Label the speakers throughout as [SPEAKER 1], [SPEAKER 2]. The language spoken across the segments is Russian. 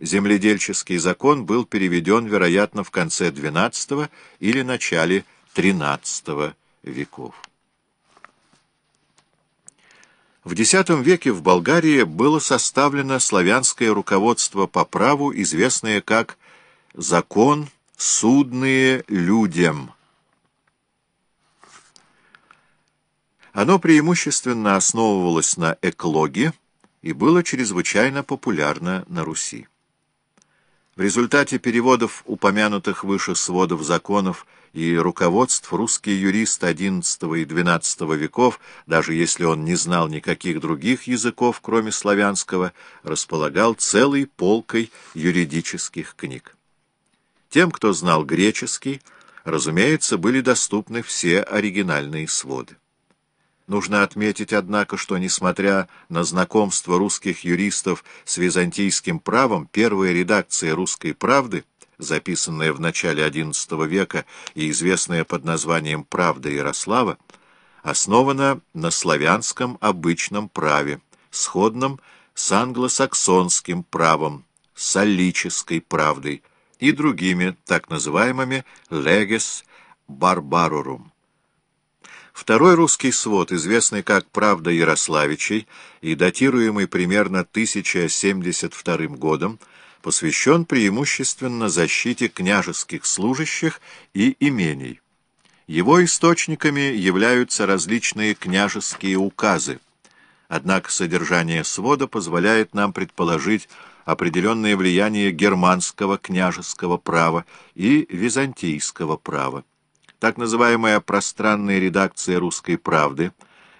[SPEAKER 1] Земледельческий закон был переведен, вероятно, в конце XII или начале XIII веков. В X веке в Болгарии было составлено славянское руководство по праву, известное как «Закон судные людям». Оно преимущественно основывалось на эклоге и было чрезвычайно популярно на Руси. В результате переводов упомянутых выше сводов законов и руководств русский юрист XI и XII веков, даже если он не знал никаких других языков, кроме славянского, располагал целой полкой юридических книг. Тем, кто знал греческий, разумеется, были доступны все оригинальные своды. Нужно отметить, однако, что, несмотря на знакомство русских юристов с византийским правом, первая редакция «Русской правды», записанная в начале XI века и известная под названием «Правда Ярослава», основана на славянском обычном праве, сходном с англосаксонским правом, с аллической правдой и другими так называемыми «leges barbarorum». Второй русский свод, известный как «Правда Ярославичей» и датируемый примерно 1072 годом, посвящен преимущественно защите княжеских служащих и имений. Его источниками являются различные княжеские указы, однако содержание свода позволяет нам предположить определенное влияние германского княжеского права и византийского права. Так называемая пространная редакция «Русской правды»,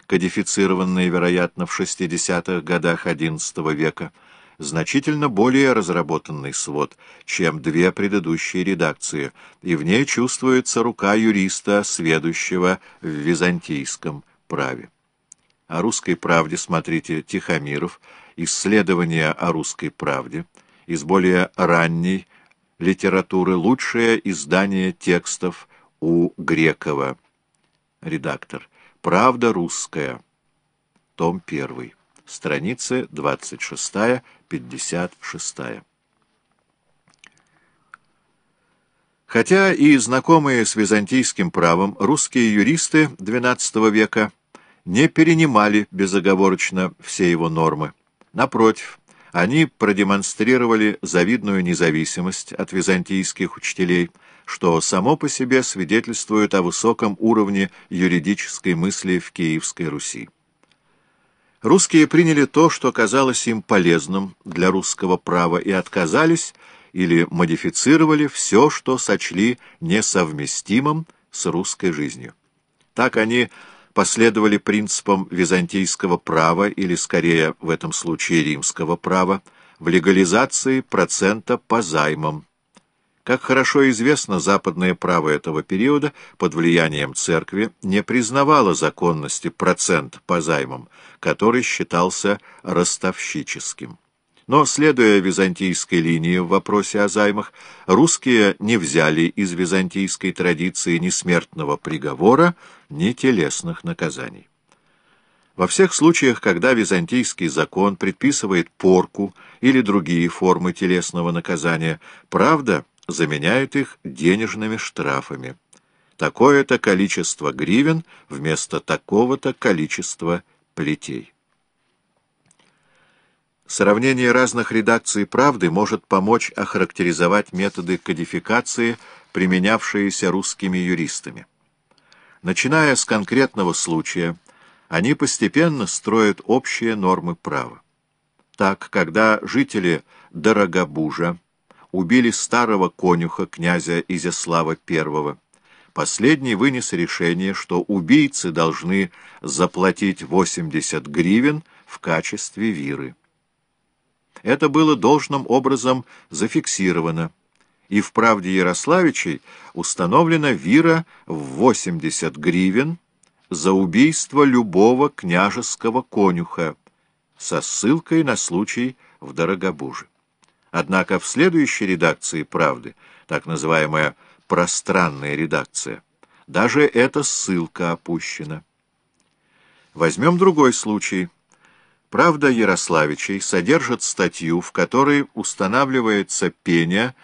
[SPEAKER 1] кодифицированная, вероятно, в 60-х годах XI века, значительно более разработанный свод, чем две предыдущие редакции, и в ней чувствуется рука юриста, сведущего в византийском праве. О русской правде смотрите Тихомиров, «Исследования о русской правде», из более ранней литературы лучшее издание текстов у Грекова. Редактор. Правда русская. Том 1. Страницы 26-56. Хотя и знакомые с византийским правом, русские юристы XII века не перенимали безоговорочно все его нормы. Напротив, они продемонстрировали завидную независимость от византийских учителей – что само по себе свидетельствует о высоком уровне юридической мысли в Киевской Руси. Русские приняли то, что казалось им полезным для русского права, и отказались или модифицировали все, что сочли несовместимым с русской жизнью. Так они последовали принципам византийского права, или, скорее, в этом случае римского права, в легализации процента по займам, как хорошо известно, западное право этого периода под влиянием церкви не признавало законности процент по займам, который считался ростовщическим. Но, следуя византийской линии в вопросе о займах, русские не взяли из византийской традиции ни смертного приговора, ни телесных наказаний. Во всех случаях, когда византийский закон предписывает порку или другие формы телесного наказания, правда – заменяют их денежными штрафами. Такое-то количество гривен вместо такого-то количества плетей. Сравнение разных редакций «Правды» может помочь охарактеризовать методы кодификации, применявшиеся русскими юристами. Начиная с конкретного случая, они постепенно строят общие нормы права. Так, когда жители Дорогобужа убили старого конюха князя Изяслава I. Последний вынес решение, что убийцы должны заплатить 80 гривен в качестве виры. Это было должным образом зафиксировано, и в правде Ярославичей установлена вира в 80 гривен за убийство любого княжеского конюха со ссылкой на случай в Дорогобуже. Однако в следующей редакции «Правды», так называемая «пространная редакция», даже эта ссылка опущена. Возьмем другой случай. Правда Ярославичей содержит статью, в которой устанавливается пеня